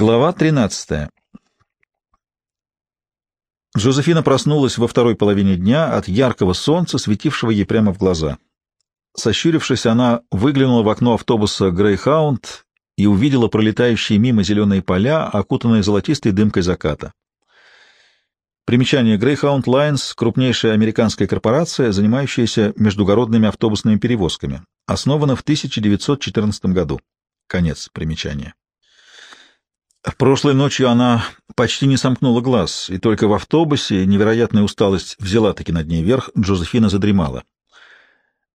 Глава 13. Жозефина проснулась во второй половине дня от яркого солнца, светившего ей прямо в глаза. Сощурившись, она выглянула в окно автобуса «Грейхаунд» и увидела пролетающие мимо зеленые поля, окутанные золотистой дымкой заката. Примечание Greyhound Lines — крупнейшая американская корпорация, занимающаяся междугородными автобусными перевозками. Основана в 1914 году. Конец примечания. Прошлой ночью она почти не сомкнула глаз, и только в автобусе невероятная усталость взяла таки над ней верх, Джозефина задремала.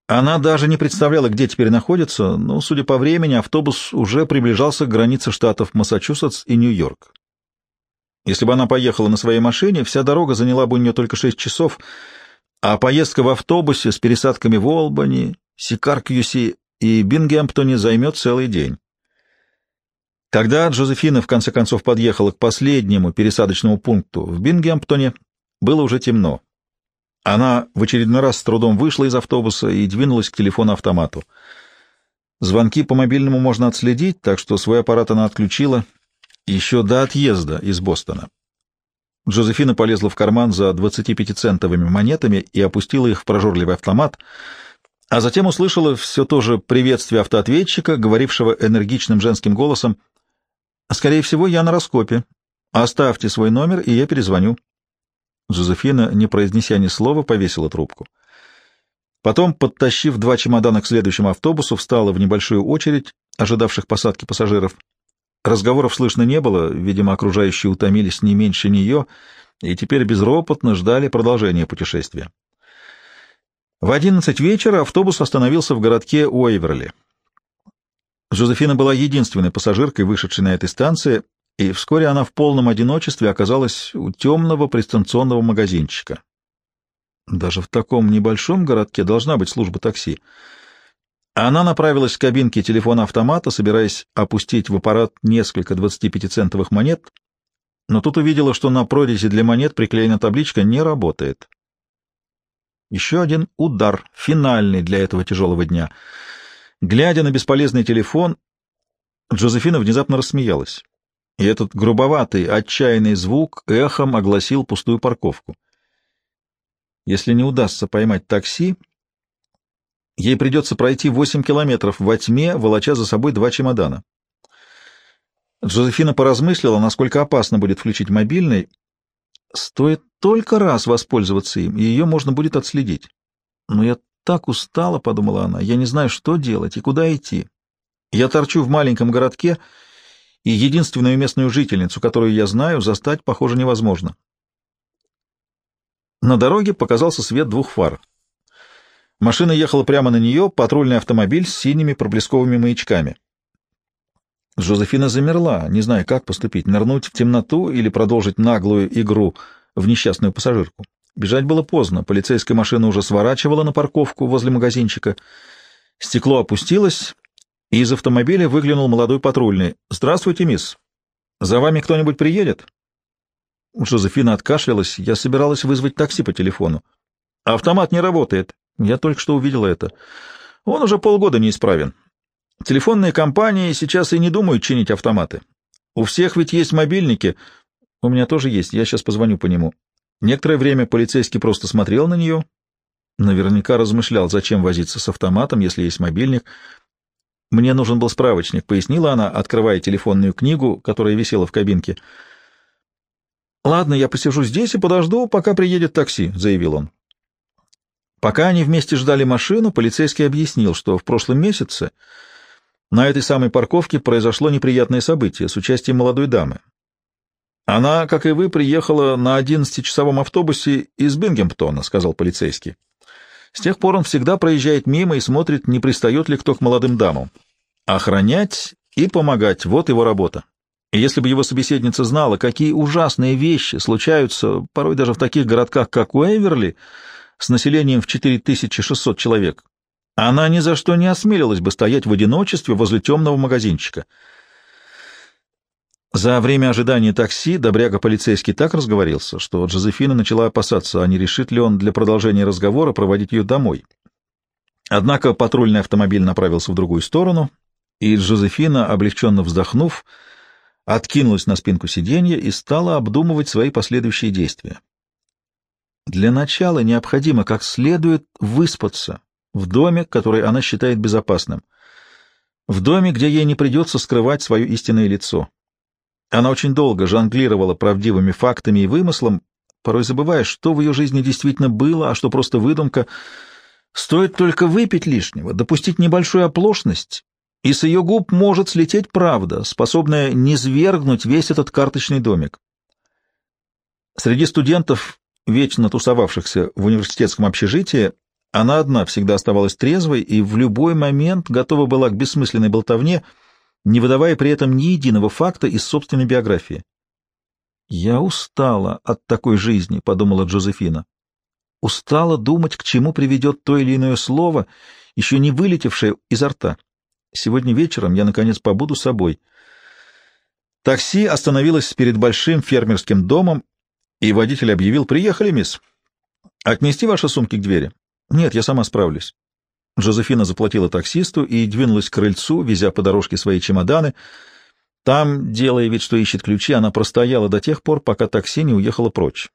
Она даже не представляла, где теперь находится, но, судя по времени, автобус уже приближался к границе штатов Массачусетс и Нью-Йорк. Если бы она поехала на своей машине, вся дорога заняла бы у нее только шесть часов, а поездка в автобусе с пересадками в Олбани, Сикаркьюси и Бингемптоне займет целый день. Когда Джозефина в конце концов подъехала к последнему пересадочному пункту в Бингемптоне, было уже темно. Она в очередной раз с трудом вышла из автобуса и двинулась к телефону-автомату. Звонки по мобильному можно отследить, так что свой аппарат она отключила еще до отъезда из Бостона. Джозефина полезла в карман за 25-центовыми монетами и опустила их в прожорливый автомат, а затем услышала все то же приветствие автоответчика, говорившего энергичным женским голосом — Скорее всего, я на раскопе. Оставьте свой номер, и я перезвоню. Жозефина, не произнеся ни слова, повесила трубку. Потом, подтащив два чемодана к следующему автобусу, встала в небольшую очередь ожидавших посадки пассажиров. Разговоров слышно не было, видимо, окружающие утомились не меньше нее и теперь безропотно ждали продолжения путешествия. В одиннадцать вечера автобус остановился в городке Уэйверли. Жозефина была единственной пассажиркой, вышедшей на этой станции, и вскоре она в полном одиночестве оказалась у темного пристанционного магазинчика. Даже в таком небольшом городке должна быть служба такси. Она направилась к кабинке телефона-автомата, собираясь опустить в аппарат несколько 25-центовых монет, но тут увидела, что на прорези для монет приклеена табличка «Не работает». Еще один удар, финальный для этого тяжелого дня — Глядя на бесполезный телефон, Джозефина внезапно рассмеялась. И этот грубоватый, отчаянный звук эхом огласил пустую парковку. Если не удастся поймать такси, ей придется пройти восемь километров во тьме, волоча за собой два чемодана. Джозефина поразмыслила, насколько опасно будет включить мобильный. Стоит только раз воспользоваться им, и ее можно будет отследить. Но я так устала, — подумала она, — я не знаю, что делать и куда идти. Я торчу в маленьком городке, и единственную местную жительницу, которую я знаю, застать, похоже, невозможно. На дороге показался свет двух фар. Машина ехала прямо на нее, патрульный автомобиль с синими проблесковыми маячками. Жозефина замерла, не зная, как поступить, нырнуть в темноту или продолжить наглую игру в несчастную пассажирку. Бежать было поздно, полицейская машина уже сворачивала на парковку возле магазинчика. Стекло опустилось, и из автомобиля выглянул молодой патрульный. «Здравствуйте, мисс. За вами кто-нибудь приедет?» Жозефина откашлялась. «Я собиралась вызвать такси по телефону». «Автомат не работает. Я только что увидела это. Он уже полгода неисправен. Телефонные компании сейчас и не думают чинить автоматы. У всех ведь есть мобильники. У меня тоже есть. Я сейчас позвоню по нему. Некоторое время полицейский просто смотрел на нее, наверняка размышлял, зачем возиться с автоматом, если есть мобильник. «Мне нужен был справочник», — пояснила она, открывая телефонную книгу, которая висела в кабинке. «Ладно, я посижу здесь и подожду, пока приедет такси», — заявил он. Пока они вместе ждали машину, полицейский объяснил, что в прошлом месяце на этой самой парковке произошло неприятное событие с участием молодой дамы. Она, как и вы, приехала на одиннадцатичасовом автобусе из Бингемптона, — сказал полицейский. С тех пор он всегда проезжает мимо и смотрит, не пристает ли кто к молодым дамам. Охранять и помогать — вот его работа. И если бы его собеседница знала, какие ужасные вещи случаются, порой даже в таких городках, как Уэйверли, с населением в 4600 человек, она ни за что не осмелилась бы стоять в одиночестве возле темного магазинчика — за время ожидания такси добряга полицейский так разговорился, что Джозефина начала опасаться, а не решит ли он для продолжения разговора проводить ее домой. Однако патрульный автомобиль направился в другую сторону, и Джозефина, облегченно вздохнув, откинулась на спинку сиденья и стала обдумывать свои последующие действия. Для начала необходимо как следует выспаться в доме, который она считает безопасным, в доме, где ей не придется скрывать свое истинное лицо. Она очень долго жонглировала правдивыми фактами и вымыслом, порой забывая, что в ее жизни действительно было, а что просто выдумка. Стоит только выпить лишнего, допустить небольшую оплошность, и с ее губ может слететь правда, способная низвергнуть весь этот карточный домик. Среди студентов, вечно тусовавшихся в университетском общежитии, она одна всегда оставалась трезвой и в любой момент готова была к бессмысленной болтовне, не выдавая при этом ни единого факта из собственной биографии. «Я устала от такой жизни», — подумала Джозефина. «Устала думать, к чему приведет то или иное слово, еще не вылетевшее изо рта. Сегодня вечером я, наконец, побуду собой. Такси остановилось перед большим фермерским домом, и водитель объявил «Приехали, мисс. Отнести ваши сумки к двери?» «Нет, я сама справлюсь». Жозефина заплатила таксисту и двинулась к крыльцу, везя по дорожке свои чемоданы. Там, делая вид, что ищет ключи, она простояла до тех пор, пока такси не уехало прочь.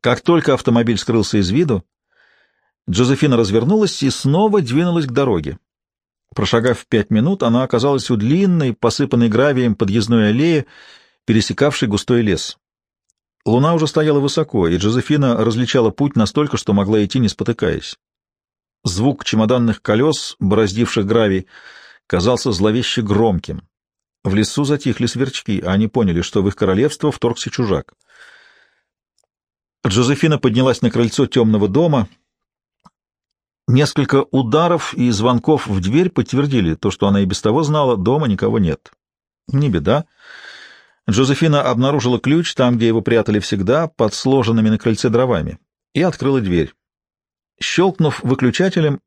Как только автомобиль скрылся из виду, Джозефина развернулась и снова двинулась к дороге. Прошагав пять минут, она оказалась у длинной, посыпанной гравием подъездной аллеи, пересекавшей густой лес. Луна уже стояла высоко, и Джозефина различала путь настолько, что могла идти, не спотыкаясь. Звук чемоданных колес, бороздивших гравий, казался зловеще громким. В лесу затихли сверчки, а они поняли, что в их королевство вторгся чужак. Джозефина поднялась на крыльцо темного дома — Несколько ударов и звонков в дверь подтвердили то, что она и без того знала, дома никого нет. Не беда. Джозефина обнаружила ключ там, где его прятали всегда, под сложенными на крыльце дровами, и открыла дверь. Щелкнув выключателем,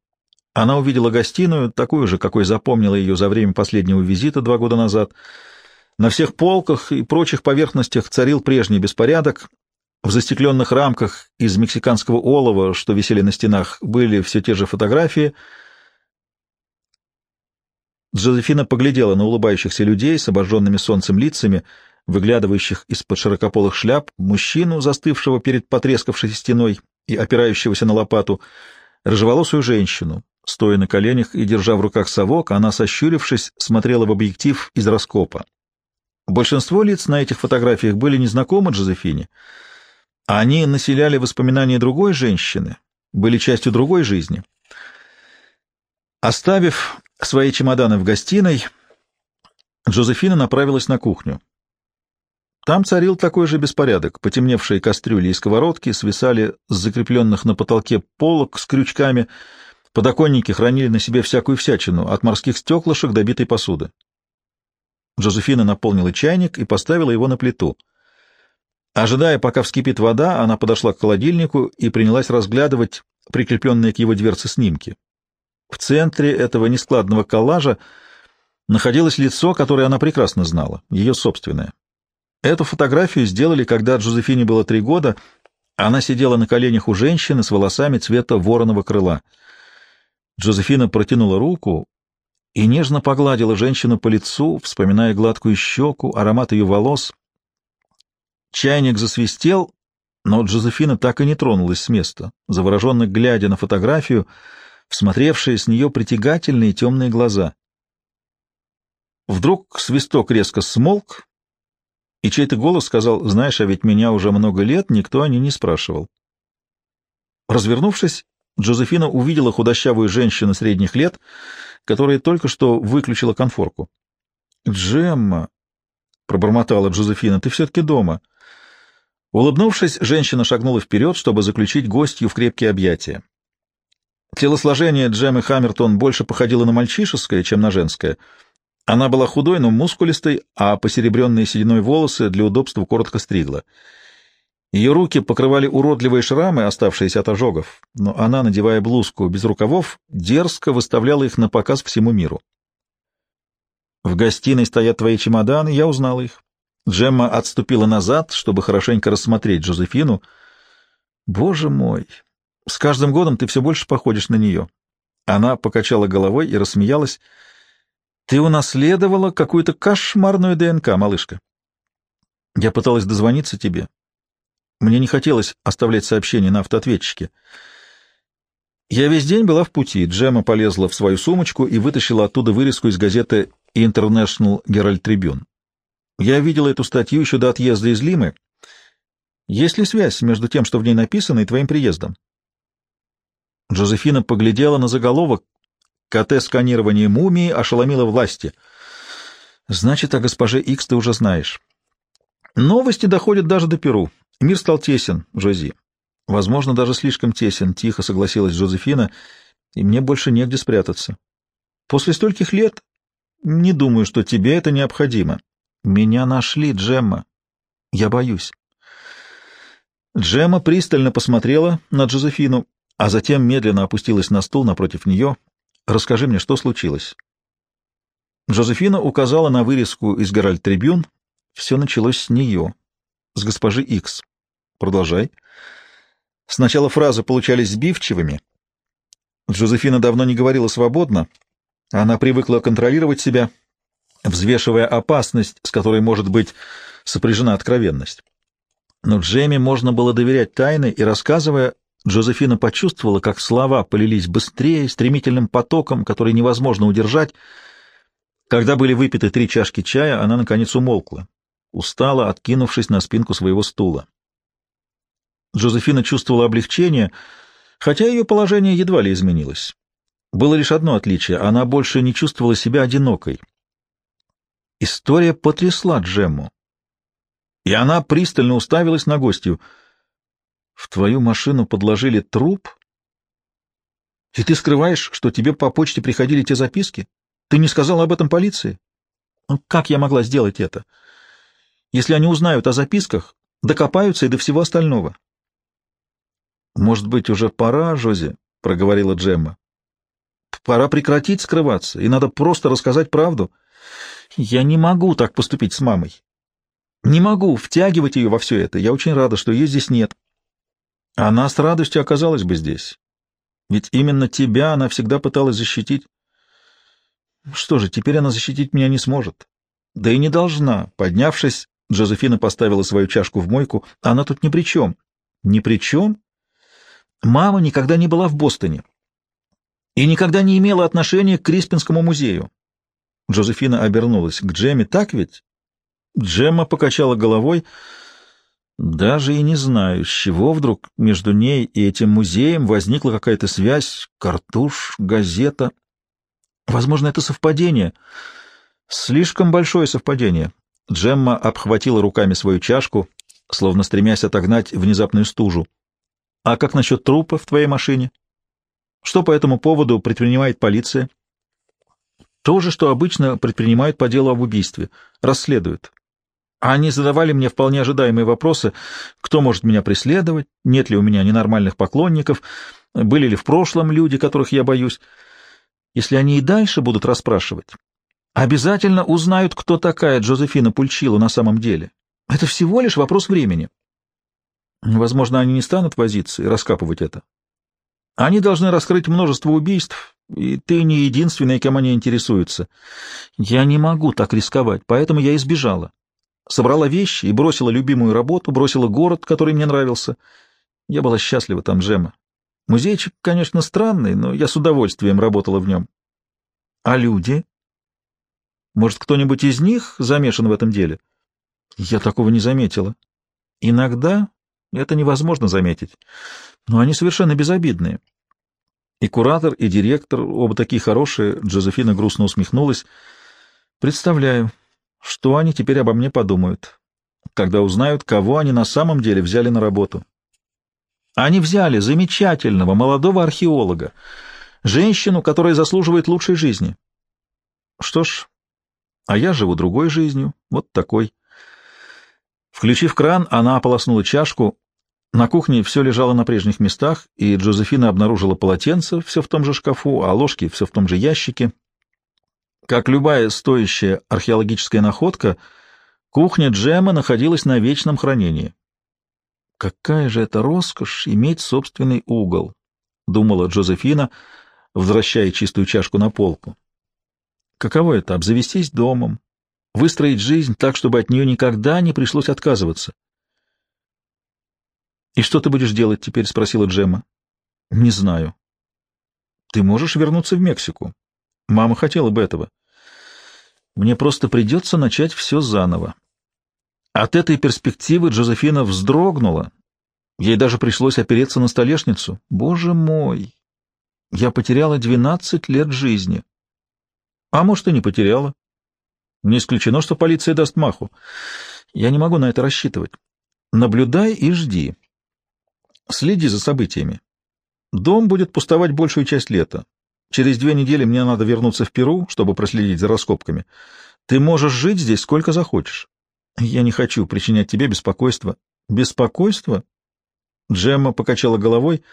она увидела гостиную, такую же, какой запомнила ее за время последнего визита два года назад. На всех полках и прочих поверхностях царил прежний беспорядок, в застекленных рамках из мексиканского олова, что висели на стенах, были все те же фотографии. Джозефина поглядела на улыбающихся людей с обожженными солнцем лицами, выглядывающих из-под широкополых шляп, мужчину, застывшего перед потрескавшейся стеной и опирающегося на лопату, рыжеволосую женщину. Стоя на коленях и держа в руках совок, она, сощурившись, смотрела в объектив из раскопа. Большинство лиц на этих фотографиях были незнакомы Джозефине — они населяли воспоминания другой женщины, были частью другой жизни. Оставив свои чемоданы в гостиной, Джозефина направилась на кухню. Там царил такой же беспорядок. Потемневшие кастрюли и сковородки свисали с закрепленных на потолке полок с крючками, подоконники хранили на себе всякую всячину, от морских стеклышек до битой посуды. Джозефина наполнила чайник и поставила его на плиту — Ожидая, пока вскипит вода, она подошла к холодильнику и принялась разглядывать прикрепленные к его дверце снимки. В центре этого нескладного коллажа находилось лицо, которое она прекрасно знала, ее собственное. Эту фотографию сделали, когда Джозефине было три года, она сидела на коленях у женщины с волосами цвета вороного крыла. Джозефина протянула руку и нежно погладила женщину по лицу, вспоминая гладкую щеку, аромат ее волос. Чайник засвистел, но Джозефина так и не тронулась с места, завороженно глядя на фотографию, всмотревшие с нее притягательные темные глаза. Вдруг свисток резко смолк, и чей-то голос сказал, «Знаешь, а ведь меня уже много лет никто о ней не спрашивал». Развернувшись, Джозефина увидела худощавую женщину средних лет, которая только что выключила конфорку. «Джемма», — пробормотала Джозефина, — «ты все-таки дома». Улыбнувшись, женщина шагнула вперед, чтобы заключить гостью в крепкие объятия. Телосложение Джемы Хаммертон больше походило на мальчишеское, чем на женское. Она была худой, но мускулистой, а посеребренные сединой волосы для удобства коротко стригла. Ее руки покрывали уродливые шрамы, оставшиеся от ожогов, но она, надевая блузку без рукавов, дерзко выставляла их на показ всему миру. «В гостиной стоят твои чемоданы, я узнал их. Джемма отступила назад, чтобы хорошенько рассмотреть Джозефину. «Боже мой! С каждым годом ты все больше походишь на нее». Она покачала головой и рассмеялась. Ты унаследовала какую-то кошмарную ДНК, малышка. Я пыталась дозвониться тебе. Мне не хотелось оставлять сообщение на автоответчике. Я весь день была в пути. Джема полезла в свою сумочку и вытащила оттуда вырезку из газеты International Herald Tribune. Я видела эту статью еще до отъезда из Лимы. Есть ли связь между тем, что в ней написано, и твоим приездом? Джозефина поглядела на заголовок. КТ-сканирование мумии ошеломило власти. Значит, о госпоже Икс ты уже знаешь. Новости доходят даже до Перу. Мир стал тесен, Джози. Возможно, даже слишком тесен, тихо согласилась Джозефина, и мне больше негде спрятаться. После стольких лет не думаю, что тебе это необходимо. Меня нашли, Джемма. Я боюсь. Джемма пристально посмотрела на Джозефину, а затем медленно опустилась на стул напротив нее. «Расскажи мне, что случилось?» Джозефина указала на вырезку из Геральт Трибюн. Все началось с нее, с госпожи Икс. Продолжай. Сначала фразы получались сбивчивыми. Джозефина давно не говорила свободно. Она привыкла контролировать себя, взвешивая опасность, с которой может быть сопряжена откровенность. Но Джемми можно было доверять тайны, и, рассказывая, Джозефина почувствовала, как слова полились быстрее, стремительным потоком, который невозможно удержать. Когда были выпиты три чашки чая, она, наконец, умолкла, устала, откинувшись на спинку своего стула. Джозефина чувствовала облегчение, хотя ее положение едва ли изменилось. Было лишь одно отличие — она больше не чувствовала себя одинокой. История потрясла Джемму, и она пристально уставилась на гостью — в твою машину подложили труп? И ты скрываешь, что тебе по почте приходили те записки? Ты не сказал об этом полиции? Ну, как я могла сделать это? Если они узнают о записках, докопаются и до всего остального. Может быть, уже пора, Жози, — проговорила Джемма. Пора прекратить скрываться, и надо просто рассказать правду. Я не могу так поступить с мамой. Не могу втягивать ее во все это. Я очень рада, что ее здесь нет. Она с радостью оказалась бы здесь. Ведь именно тебя она всегда пыталась защитить. Что же, теперь она защитить меня не сможет. Да и не должна. Поднявшись, Джозефина поставила свою чашку в мойку. Она тут ни при чем. Ни при чем? Мама никогда не была в Бостоне и никогда не имела отношения к Криспинскому музею. Джозефина обернулась к Джемме. Так ведь? Джемма покачала головой. Даже и не знаю, с чего вдруг между ней и этим музеем возникла какая-то связь, картуш, газета. Возможно, это совпадение. Слишком большое совпадение. Джемма обхватила руками свою чашку, словно стремясь отогнать внезапную стужу. А как насчет трупа в твоей машине? Что по этому поводу предпринимает полиция? То же, что обычно предпринимают по делу об убийстве. Расследуют. Они задавали мне вполне ожидаемые вопросы, кто может меня преследовать, нет ли у меня ненормальных поклонников, были ли в прошлом люди, которых я боюсь. Если они и дальше будут расспрашивать, обязательно узнают, кто такая Джозефина Пульчило на самом деле. Это всего лишь вопрос времени. Возможно, они не станут возиться и раскапывать это. Они должны раскрыть множество убийств, и ты не единственная, кем они интересуются. Я не могу так рисковать, поэтому я избежала собрала вещи и бросила любимую работу, бросила город, который мне нравился. Я была счастлива там, Джема. Музейчик, конечно, странный, но я с удовольствием работала в нем. А люди? Может, кто-нибудь из них замешан в этом деле? Я такого не заметила. Иногда это невозможно заметить, но они совершенно безобидные. И куратор, и директор, оба такие хорошие, Джозефина грустно усмехнулась. Представляю, что они теперь обо мне подумают, когда узнают, кого они на самом деле взяли на работу? Они взяли замечательного молодого археолога, женщину, которая заслуживает лучшей жизни. Что ж, а я живу другой жизнью, вот такой. Включив кран, она ополоснула чашку. На кухне все лежало на прежних местах, и Джозефина обнаружила полотенце все в том же шкафу, а ложки все в том же ящике. Как любая стоящая археологическая находка, кухня Джема находилась на вечном хранении. «Какая же это роскошь иметь собственный угол!» — думала Джозефина, возвращая чистую чашку на полку. Каково это — обзавестись домом, выстроить жизнь так, чтобы от нее никогда не пришлось отказываться? — И что ты будешь делать теперь? — спросила Джемма. — Не знаю. — Ты можешь вернуться в Мексику. Мама хотела бы этого. Мне просто придется начать все заново. От этой перспективы Джозефина вздрогнула. Ей даже пришлось опереться на столешницу. Боже мой! Я потеряла двенадцать лет жизни. А может, и не потеряла. Не исключено, что полиция даст маху. Я не могу на это рассчитывать. Наблюдай и жди. Следи за событиями. Дом будет пустовать большую часть лета. Через две недели мне надо вернуться в Перу, чтобы проследить за раскопками. Ты можешь жить здесь сколько захочешь. Я не хочу причинять тебе беспокойство. Беспокойство? Джемма покачала головой.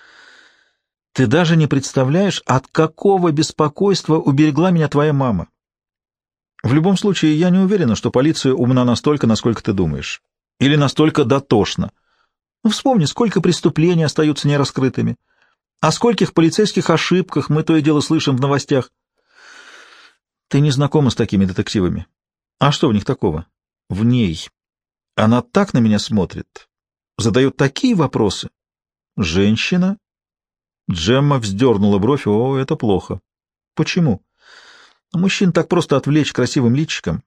Ты даже не представляешь, от какого беспокойства уберегла меня твоя мама. В любом случае, я не уверена, что полиция умна настолько, насколько ты думаешь. Или настолько дотошна. Ну, вспомни, сколько преступлений остаются нераскрытыми. О скольких полицейских ошибках мы то и дело слышим в новостях. Ты не знакома с такими детективами. А что в них такого? В ней. Она так на меня смотрит. Задает такие вопросы. Женщина? Джемма вздернула бровь. О, это плохо. Почему? Мужчин так просто отвлечь красивым личиком.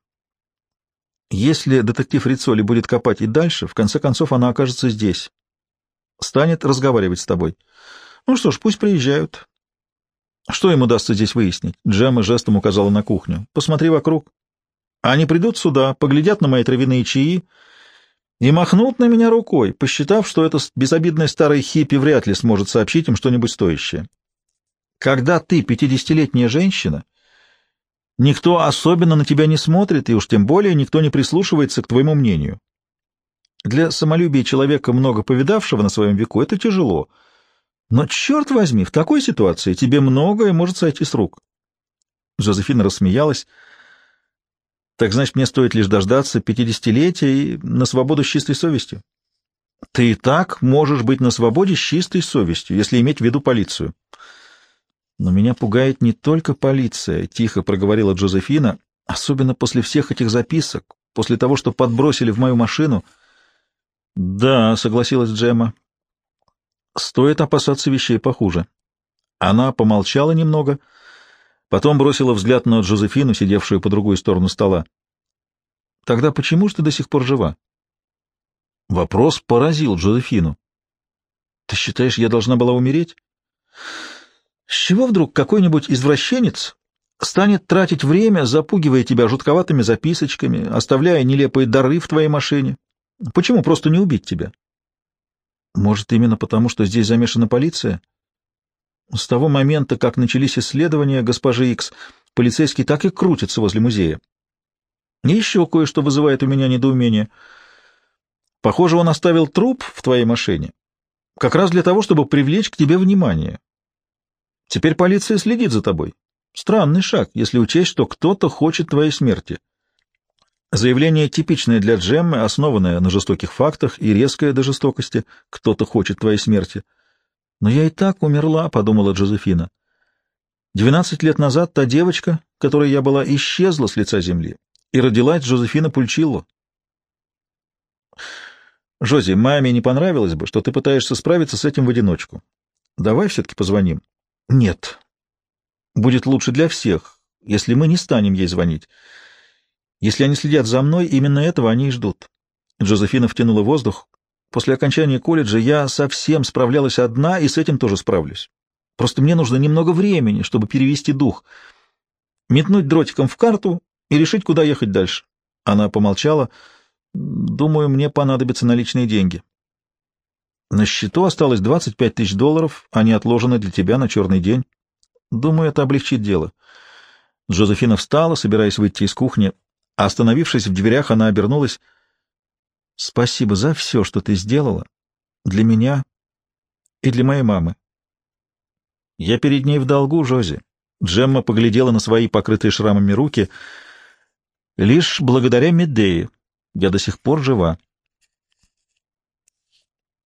Если детектив Рицоли будет копать и дальше, в конце концов она окажется здесь. Станет разговаривать с тобой. Ну что ж, пусть приезжают. Что им удастся здесь выяснить? Джемма жестом указала на кухню. Посмотри вокруг. Они придут сюда, поглядят на мои травяные чаи и махнут на меня рукой, посчитав, что эта безобидная старая хиппи вряд ли сможет сообщить им что-нибудь стоящее. Когда ты пятидесятилетняя женщина, никто особенно на тебя не смотрит, и уж тем более никто не прислушивается к твоему мнению. Для самолюбия человека, много повидавшего на своем веку, это тяжело — но, черт возьми, в такой ситуации тебе многое может сойти с рук. Жозефина рассмеялась. Так значит, мне стоит лишь дождаться пятидесятилетия и на свободу с чистой совестью? Ты и так можешь быть на свободе с чистой совестью, если иметь в виду полицию. Но меня пугает не только полиция, — тихо проговорила Джозефина, — особенно после всех этих записок, после того, что подбросили в мою машину. — Да, — согласилась Джема, Стоит опасаться вещей похуже. Она помолчала немного, потом бросила взгляд на Джозефину, сидевшую по другую сторону стола. — Тогда почему же ты до сих пор жива? Вопрос поразил Джозефину. — Ты считаешь, я должна была умереть? — С чего вдруг какой-нибудь извращенец станет тратить время, запугивая тебя жутковатыми записочками, оставляя нелепые дары в твоей машине? Почему просто не убить тебя? Может, именно потому, что здесь замешана полиция? С того момента, как начались исследования госпожи Икс, полицейский так и крутится возле музея. И еще кое-что вызывает у меня недоумение. Похоже, он оставил труп в твоей машине, как раз для того, чтобы привлечь к тебе внимание. Теперь полиция следит за тобой. Странный шаг, если учесть, что кто-то хочет твоей смерти. Заявление типичное для Джеммы, основанное на жестоких фактах и резкое до жестокости. Кто-то хочет твоей смерти. Но я и так умерла, — подумала Джозефина. Двенадцать лет назад та девочка, которой я была, исчезла с лица земли, и родилась Джозефина Пульчилло. Жози, маме не понравилось бы, что ты пытаешься справиться с этим в одиночку. Давай все-таки позвоним. Нет. Будет лучше для всех, если мы не станем ей звонить. Если они следят за мной, именно этого они и ждут. Джозефина втянула воздух. После окончания колледжа я совсем справлялась одна, и с этим тоже справлюсь. Просто мне нужно немного времени, чтобы перевести дух. Метнуть дротиком в карту и решить, куда ехать дальше. Она помолчала. Думаю, мне понадобятся наличные деньги. На счету осталось 25 тысяч долларов, они отложены для тебя на черный день. Думаю, это облегчит дело. Джозефина встала, собираясь выйти из кухни. Остановившись в дверях, она обернулась. — Спасибо за все, что ты сделала. Для меня и для моей мамы. — Я перед ней в долгу, Жози. Джемма поглядела на свои покрытые шрамами руки. — Лишь благодаря Медее я до сих пор жива. —